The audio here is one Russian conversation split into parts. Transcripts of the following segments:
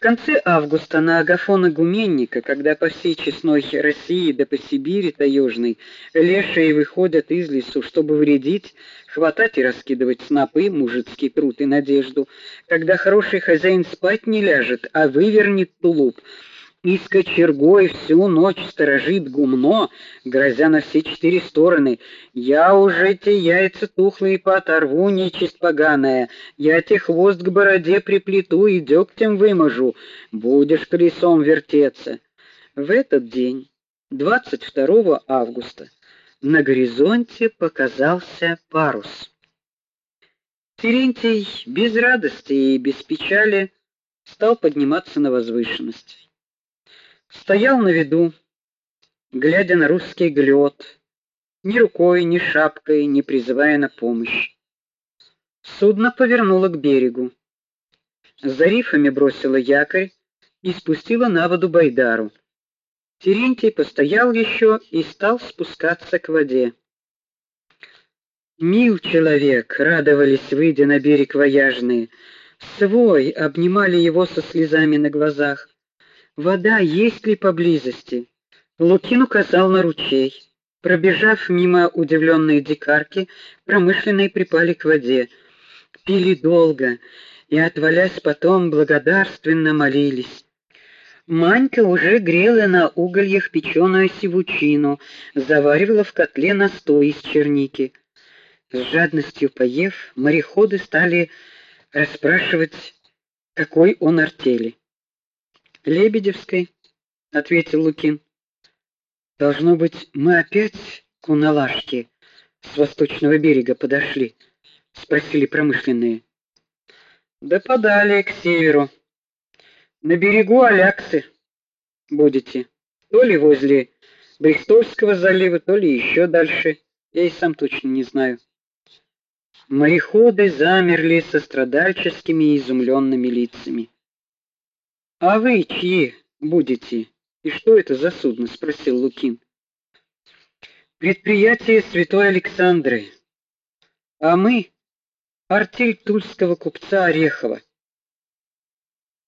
В конце августа на Агафона Гуменника, когда по всей честной России да по Сибири таежной лешие выходят из лесу, чтобы вредить, хватать и раскидывать снопы, мужицкий труд и надежду, когда хороший хозяин спать не ляжет, а вывернет тулуп, и с кочергой всю ночь сторожит гумно, грозя на все четыре стороны. Я уже эти яйца тухлые пооторву, нечисть поганая, я те хвост к бороде приплету и дегтем выможу, будешь колесом вертеться. В этот день, 22 августа, на горизонте показался парус. Терентий без радости и без печали стал подниматься на возвышенность. Стоял на виду, глядя на русский галеот, ни рукой, ни шапкой не призывая на помощь. Судно повернуло к берегу. За рифами бросило якорь и спустило на воду байдару. Терентий постоял еще и стал спускаться к воде. Мил человек, радовались, выйдя на берег вояжные. Свой обнимали его со слезами на глазах. Вода есть ли поблизости? Лукин указал на ручей. Пробежав мимо удивленной дикарки, промышленные припали к воде. Пили долго и, отвалясь потом, благодарственно молились. Манька уже грела на угольях печеную сивучину, заваривала в котле настой из черники. С жадностью поев, мореходы стали расспрашивать, какой он артели. Лебедевской, ответил Лукин. Должно быть, мы опять к Уналашке с восточного берега подошли, спросили промышленные. Да подали к северу. На берегу Аляксы будете, то ли возле Бристольского залива, то ли еще дальше. Я и сам точно не знаю. Мореходы замерли со страдальческими и изумленными лицами. А вы чьи будете? И что это за судно, спросил Лукин. Предприятие Святой Александры. А мы артель тульского купца Орехова.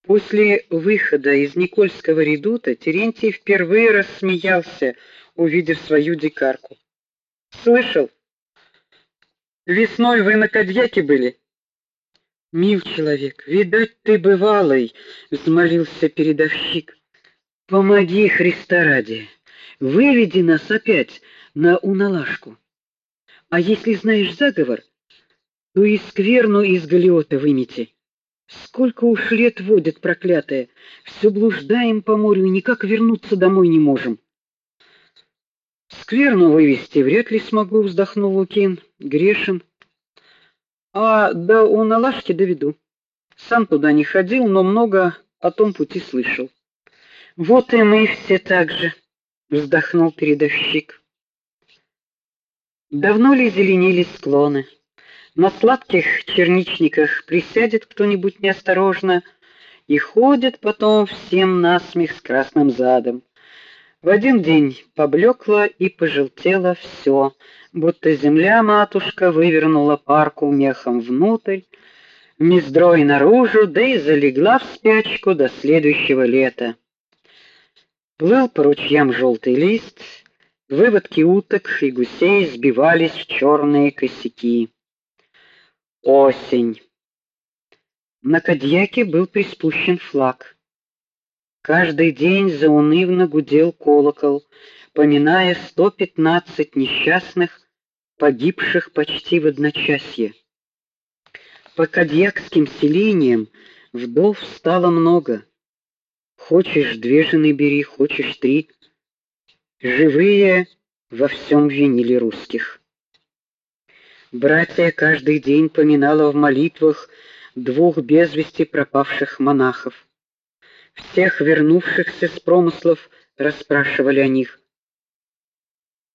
После выхода из Никольского редута Терентий впервые рассмеялся, увидев свою дикарку. Слышал? Весной вы на Кадьяке были? Мил человек, видать, ты бывалый, взмолился передовщик. Помоги, Христа ради. Выведи нас опять на уналашку. А если знаешь заговор, то и скверну из галеота вымети. Сколько уж лет водят проклятые, все блуждаем по морю и никак вернуться домой не можем. Скверну вывести вряд ли смогу, вздохнул Лукин. Грешен. А до Уналашки доведу. Сам туда не ходил, но много о том пути слышал. Вот и мы все так же, вздохнул передовщик. Давно ли зеленели склоны? На сладких черничниках присядет кто-нибудь неосторожно и ходит потом всем насмех с красным задом. В один день поблекло и пожелтело все, будто земля-матушка вывернула парку мехом внутрь, мездрой наружу, да и залегла в спячку до следующего лета. Плыл по ручьям желтый лист, выводки уток и гусей сбивались в черные косяки. Осень. На Кадьяке был приспущен флаг. Каждый день заунывно гудел колокол, поминая 115 несчастных, погибших почти в одночасье. По кадьякским селениям вдов стало много. Хочешь две жены бери, хочешь три. Живые во всем винили русских. Братья каждый день поминала в молитвах двух без вести пропавших монахов. Всех вернувшихся с промыслов расспрашивали о них.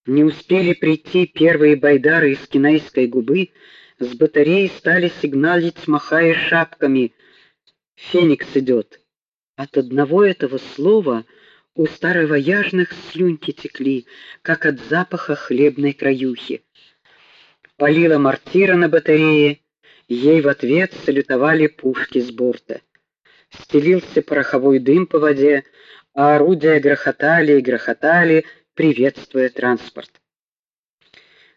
Не успели прийти первые байдары из Кинайской губы, с батареи стали сигналить, махая шапками. Феникс идет. От одного этого слова у старовояжных слюнки текли, как от запаха хлебной краюхи. Полила мортира на батарее, ей в ответ салютовали пушки с борта. Стелился пороховой дым по воде, а орудия грохотали и грохотали, приветствуя транспорт.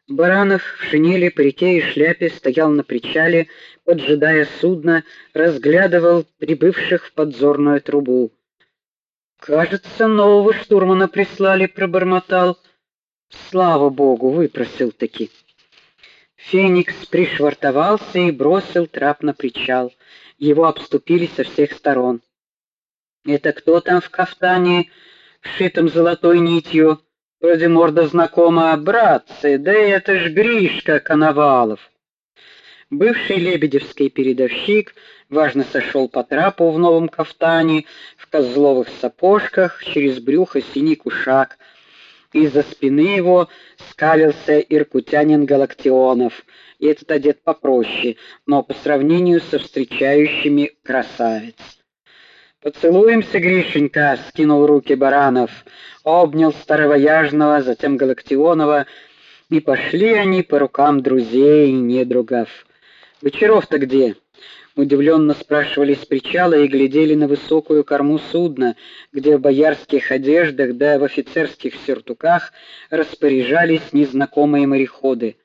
Баранов в шинели, парике и шляпе стоял на причале, поджидая судно, разглядывал прибывших в подзорную трубу. Кажется, нового штурмана прислали, пробормотал. Слава богу, выпросил таки. Феникс пришвартовался и бросил трап на причал. Его обступили со всех сторон. Это кто там в кафтане, сшитом золотой нитью? Вроде морда знакома, братцы, да это ж Гришка Коновалов. Бывший лебедевский передовщик важно сошел по трапу в новом кафтане, в козловых сапожках, через брюхо синий кушак. Из-за спины его скалился иркутянин Галактионов, и этот одет попроще, но по сравнению со встречающими красавец. Поцелуемся, Гришенька, скинул руки Баранов, обнял старого яжного, затем Галактионова, и пошли они по рукам друзей и недругов. Вечеров-то где? Удивленно спрашивали с причала и глядели на высокую корму судна, где в боярских одеждах да в офицерских сюртуках распоряжались незнакомые мореходы.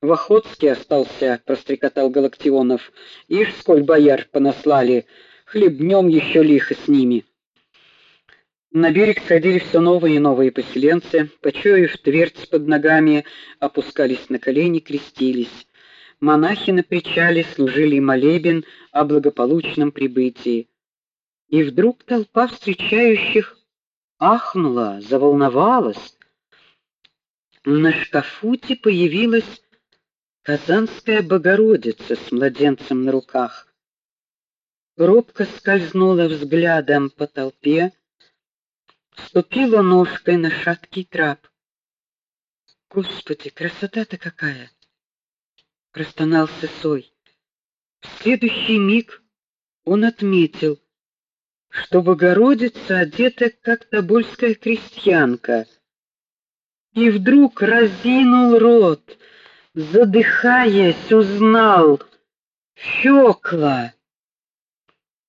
В Охотске остался, прострекотал Галактионов. Ишь, сколь бояр понаслали, хлебнем еще лихо с ними. На берег сходили все новые и новые поселенцы, почуяв твердь под ногами, опускались на колени, крестились. Монахи на причале служили молебен о благополучном прибытии. И вдруг толпа встречающих ахнула, заволновалась. На шкафуте появилась Казанская Богородица с младенцем на руках робко скользнула взглядом по толпе, ступила ножкой на шаткий трап. Господи, красота-то какая! Простонал Сысой. В следующий миг он отметил, что Богородица одета как тобольская крестьянка. И вдруг разинул рот, задыхаясь, узнал Фёкла.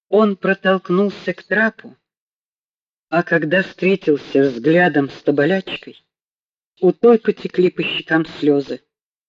Он протолкнулся к трапу, а когда встретился взглядом с табалячкой, у той потекли по щекам слезы.